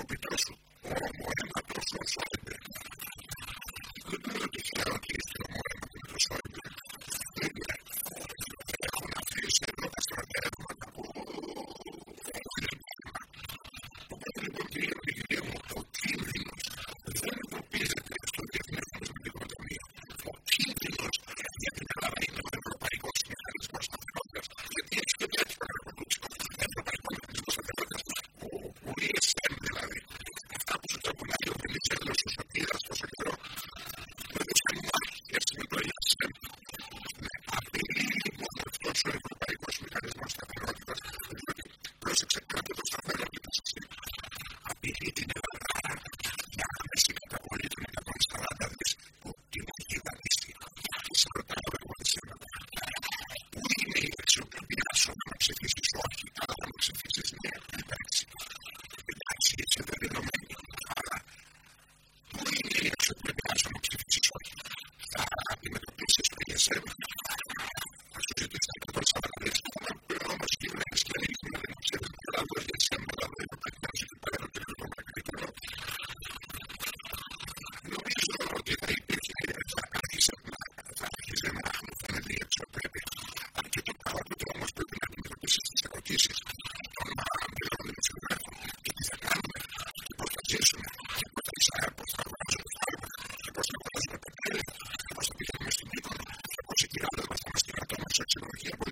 will be or can't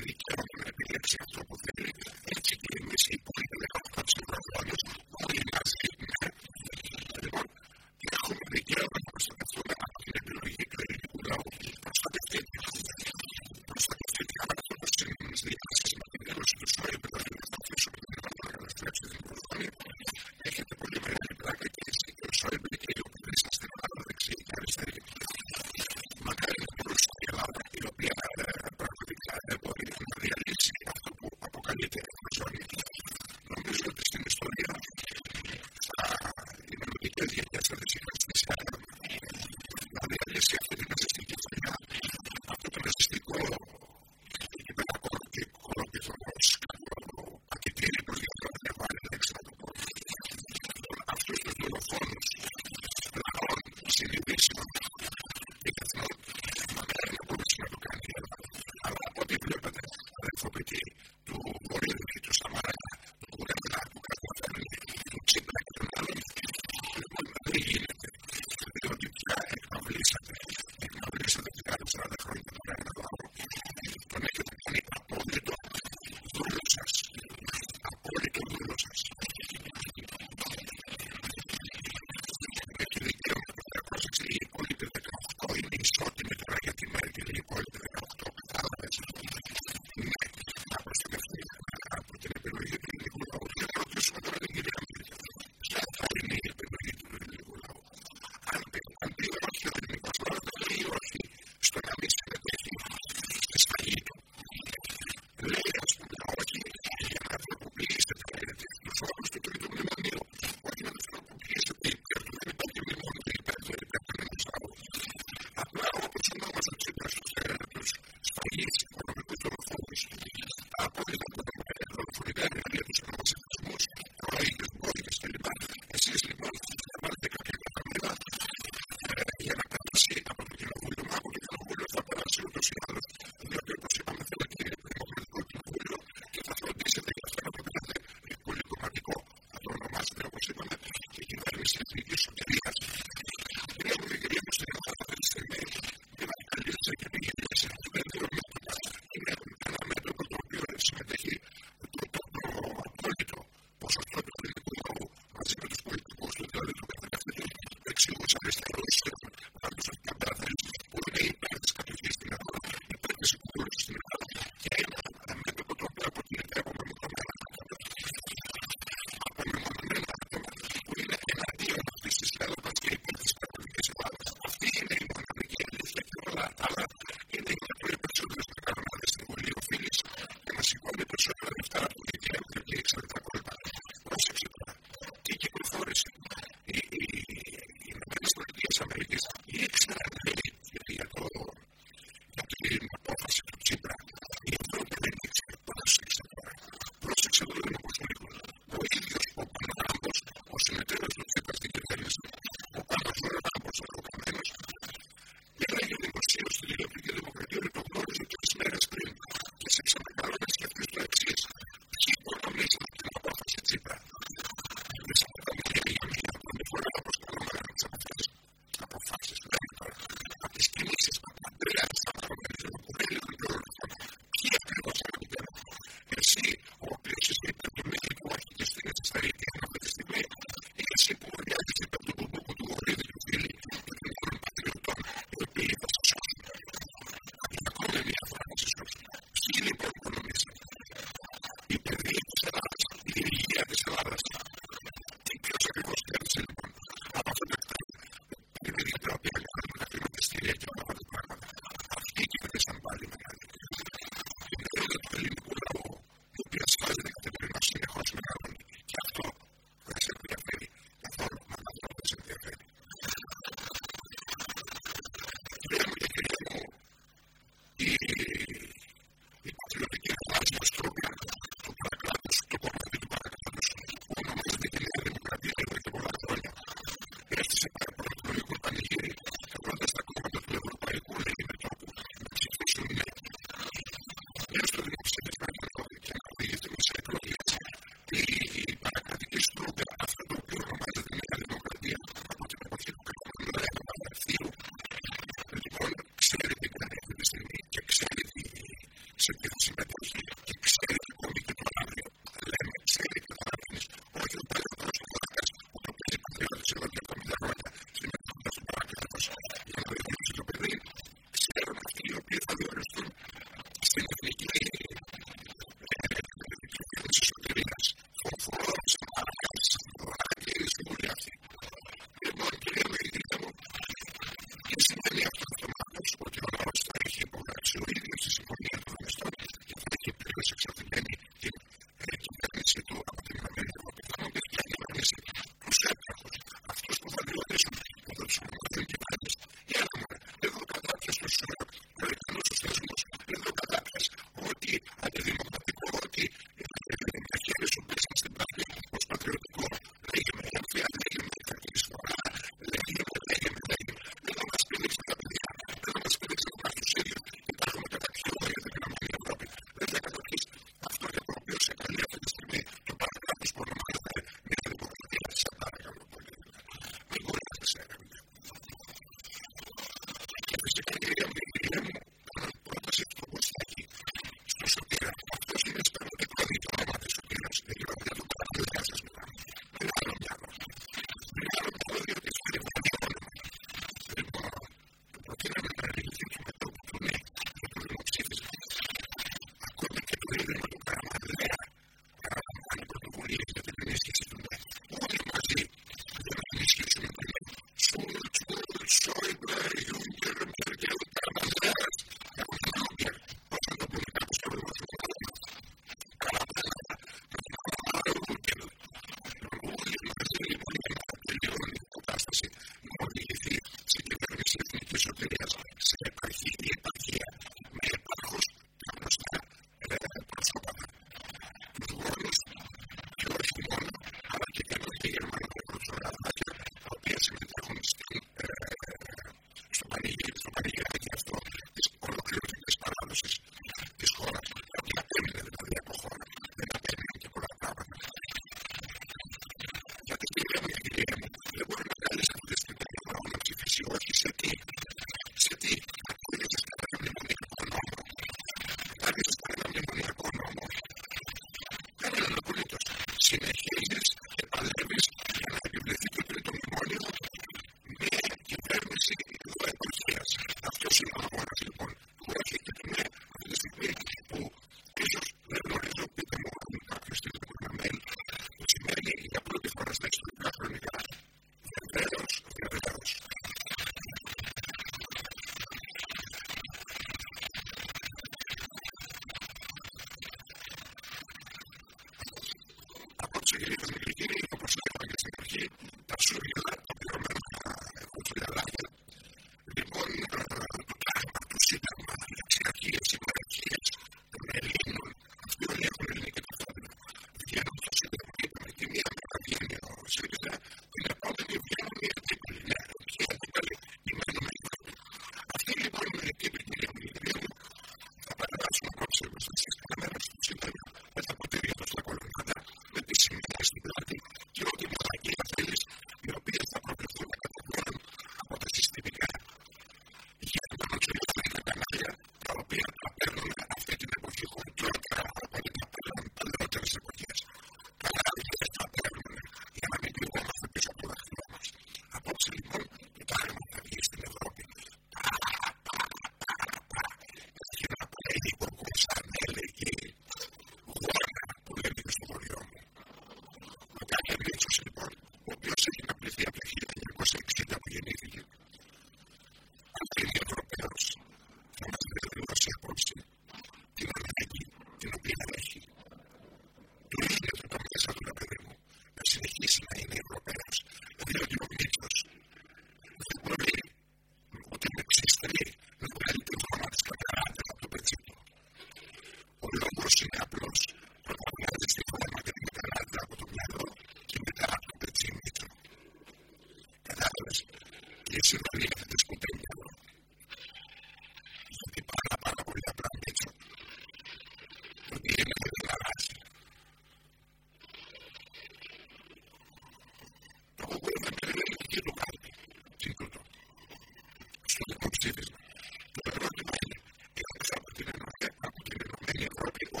people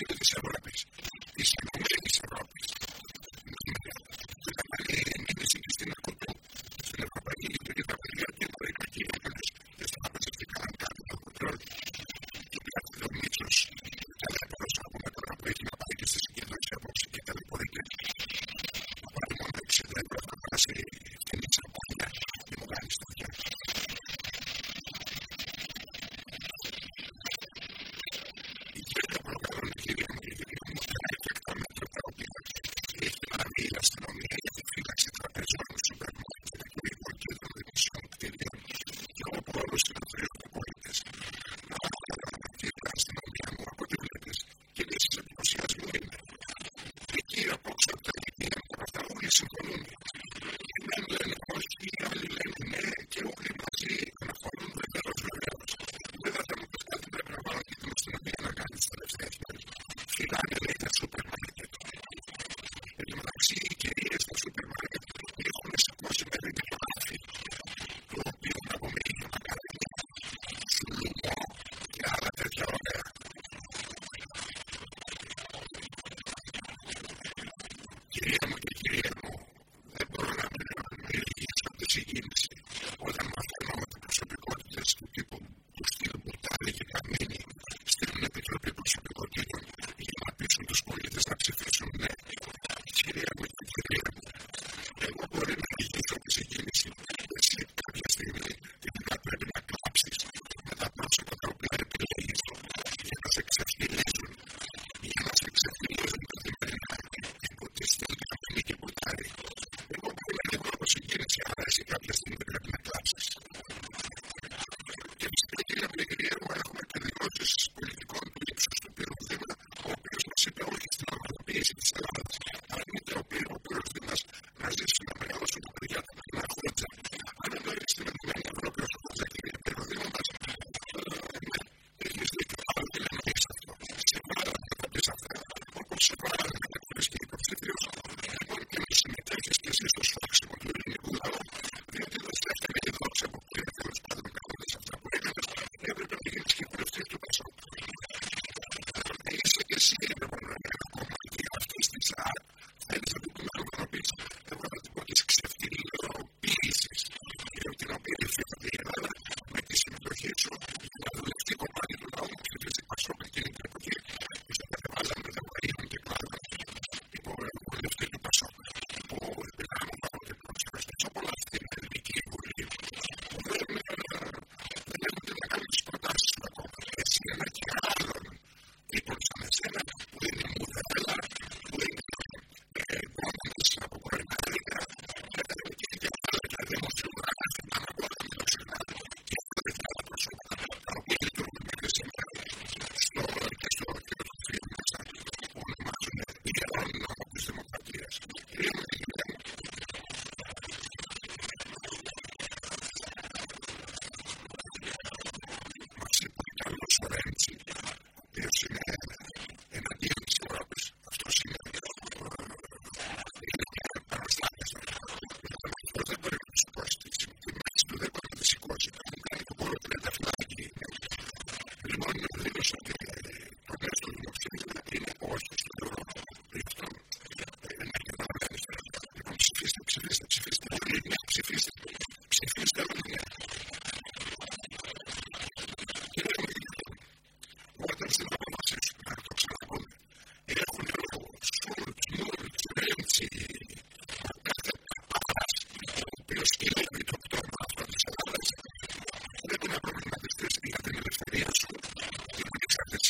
Ciudad de Sierra. using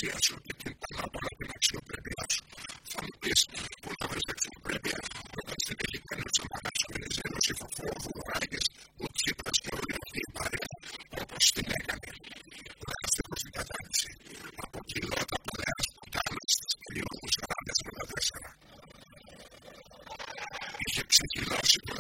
αξία σου και την πάνω την αξιοπρέπειά σου. Θα μου πει πολλά να τα αξιοπρέπεια όταν στην τελική ενό ο σου είναι ζέλο ή ο ράγε, ο Τσίπρα και όλη αυτή η παρέα όπω την έκανε. Λάθο στην κατάρτιση. Από κιλό τα παλαιά του Τάλου στι 2.40 Είχε ξεκυλώσει το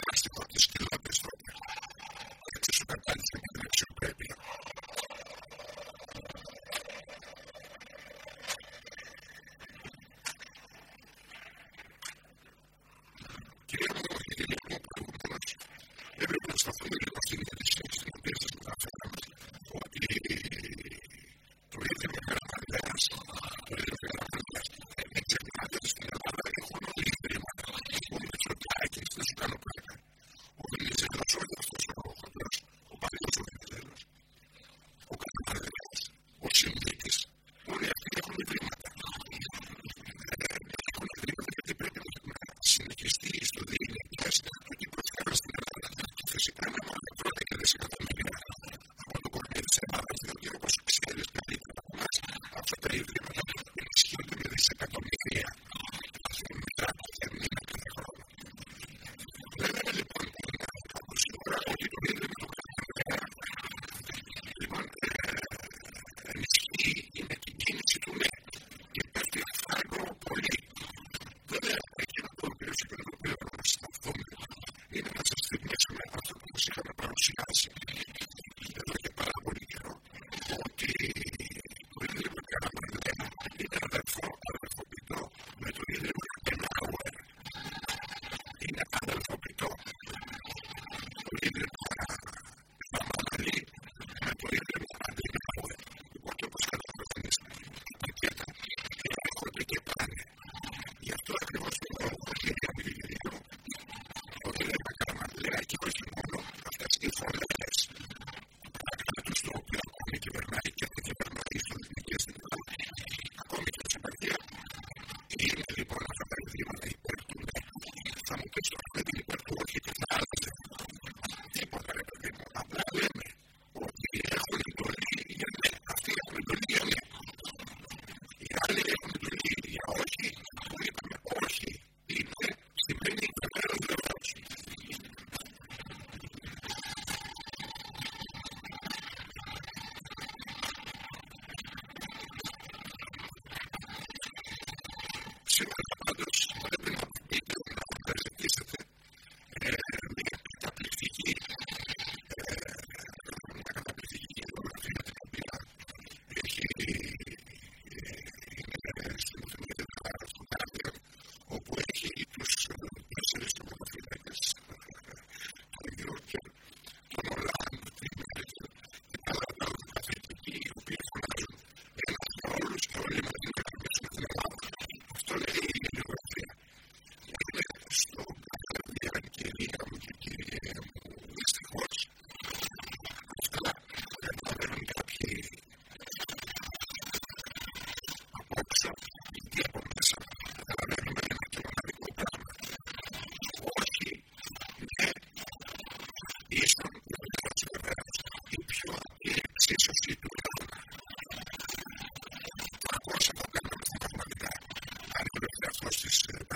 she uh, said.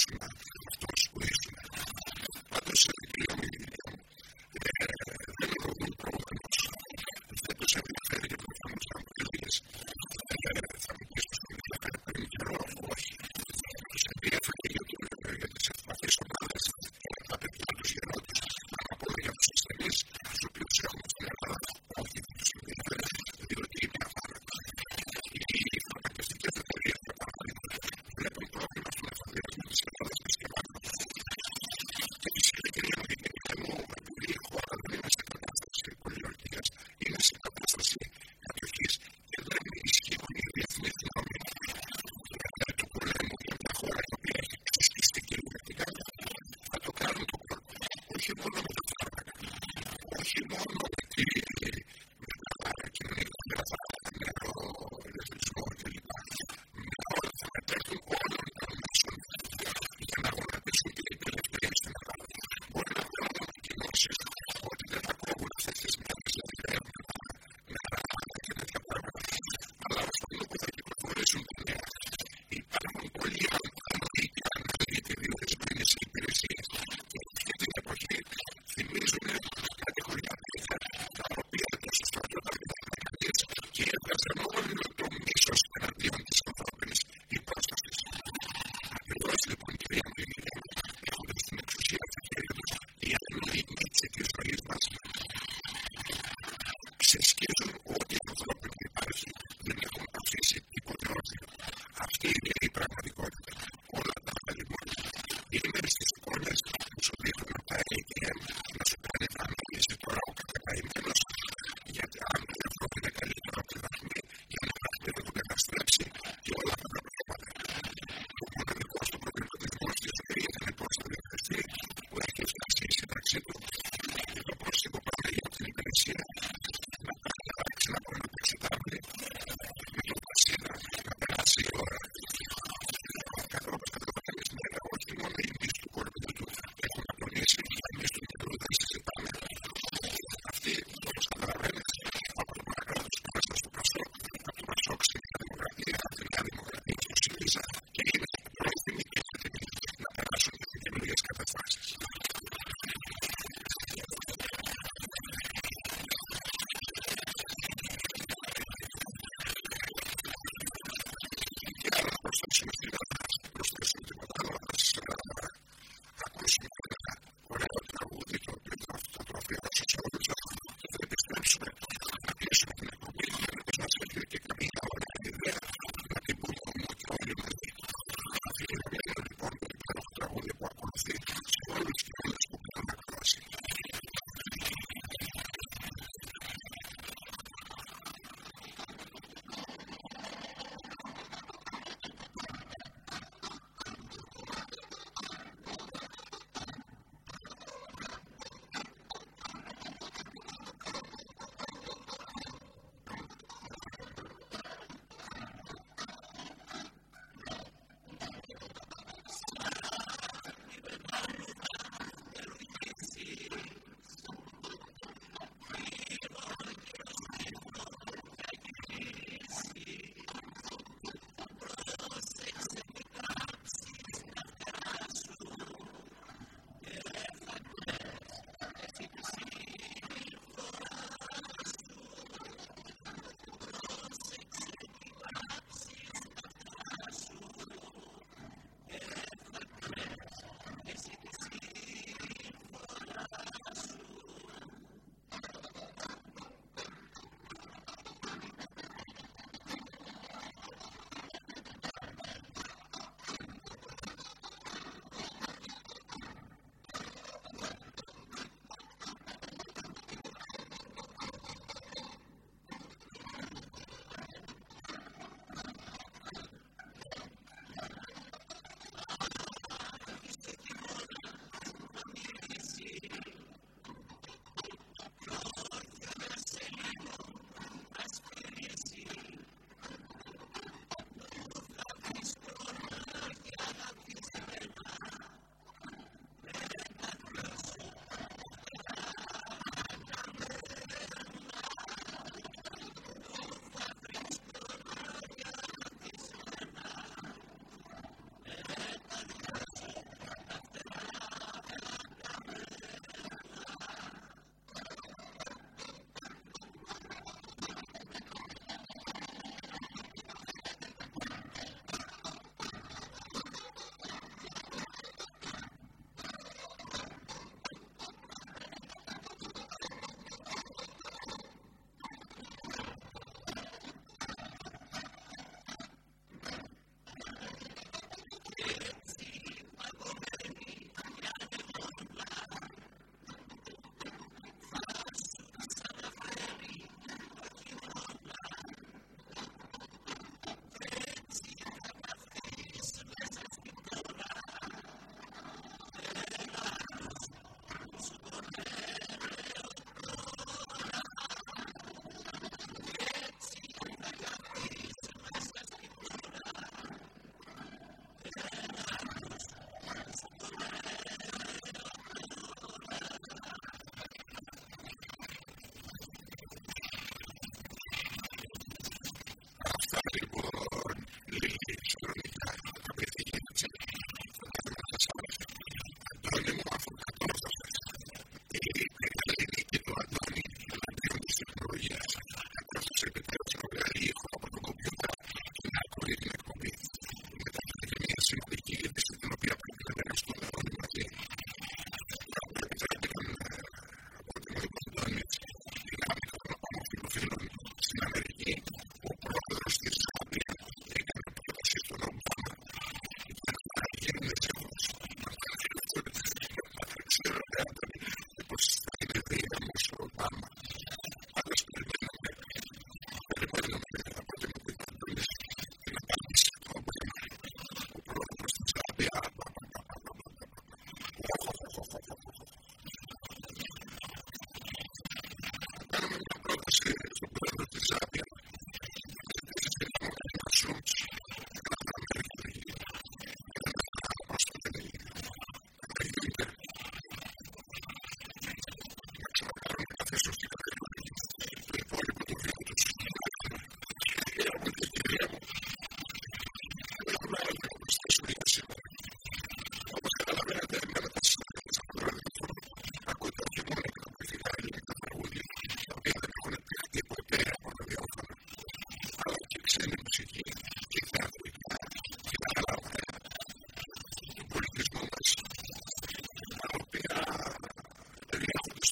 Krishna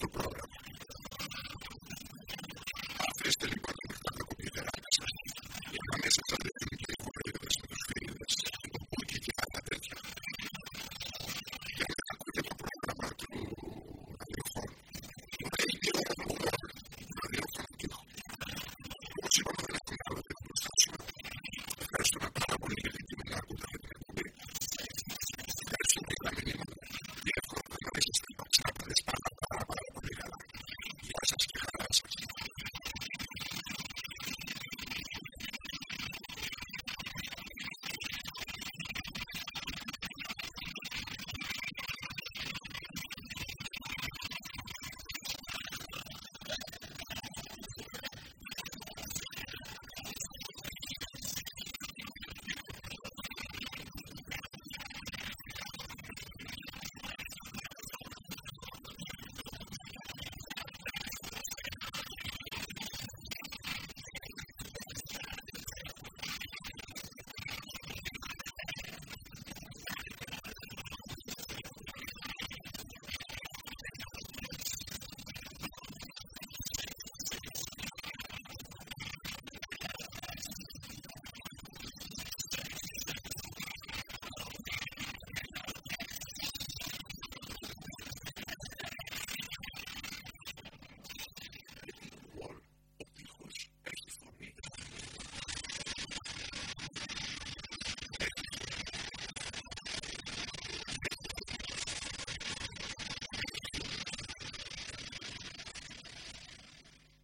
the product.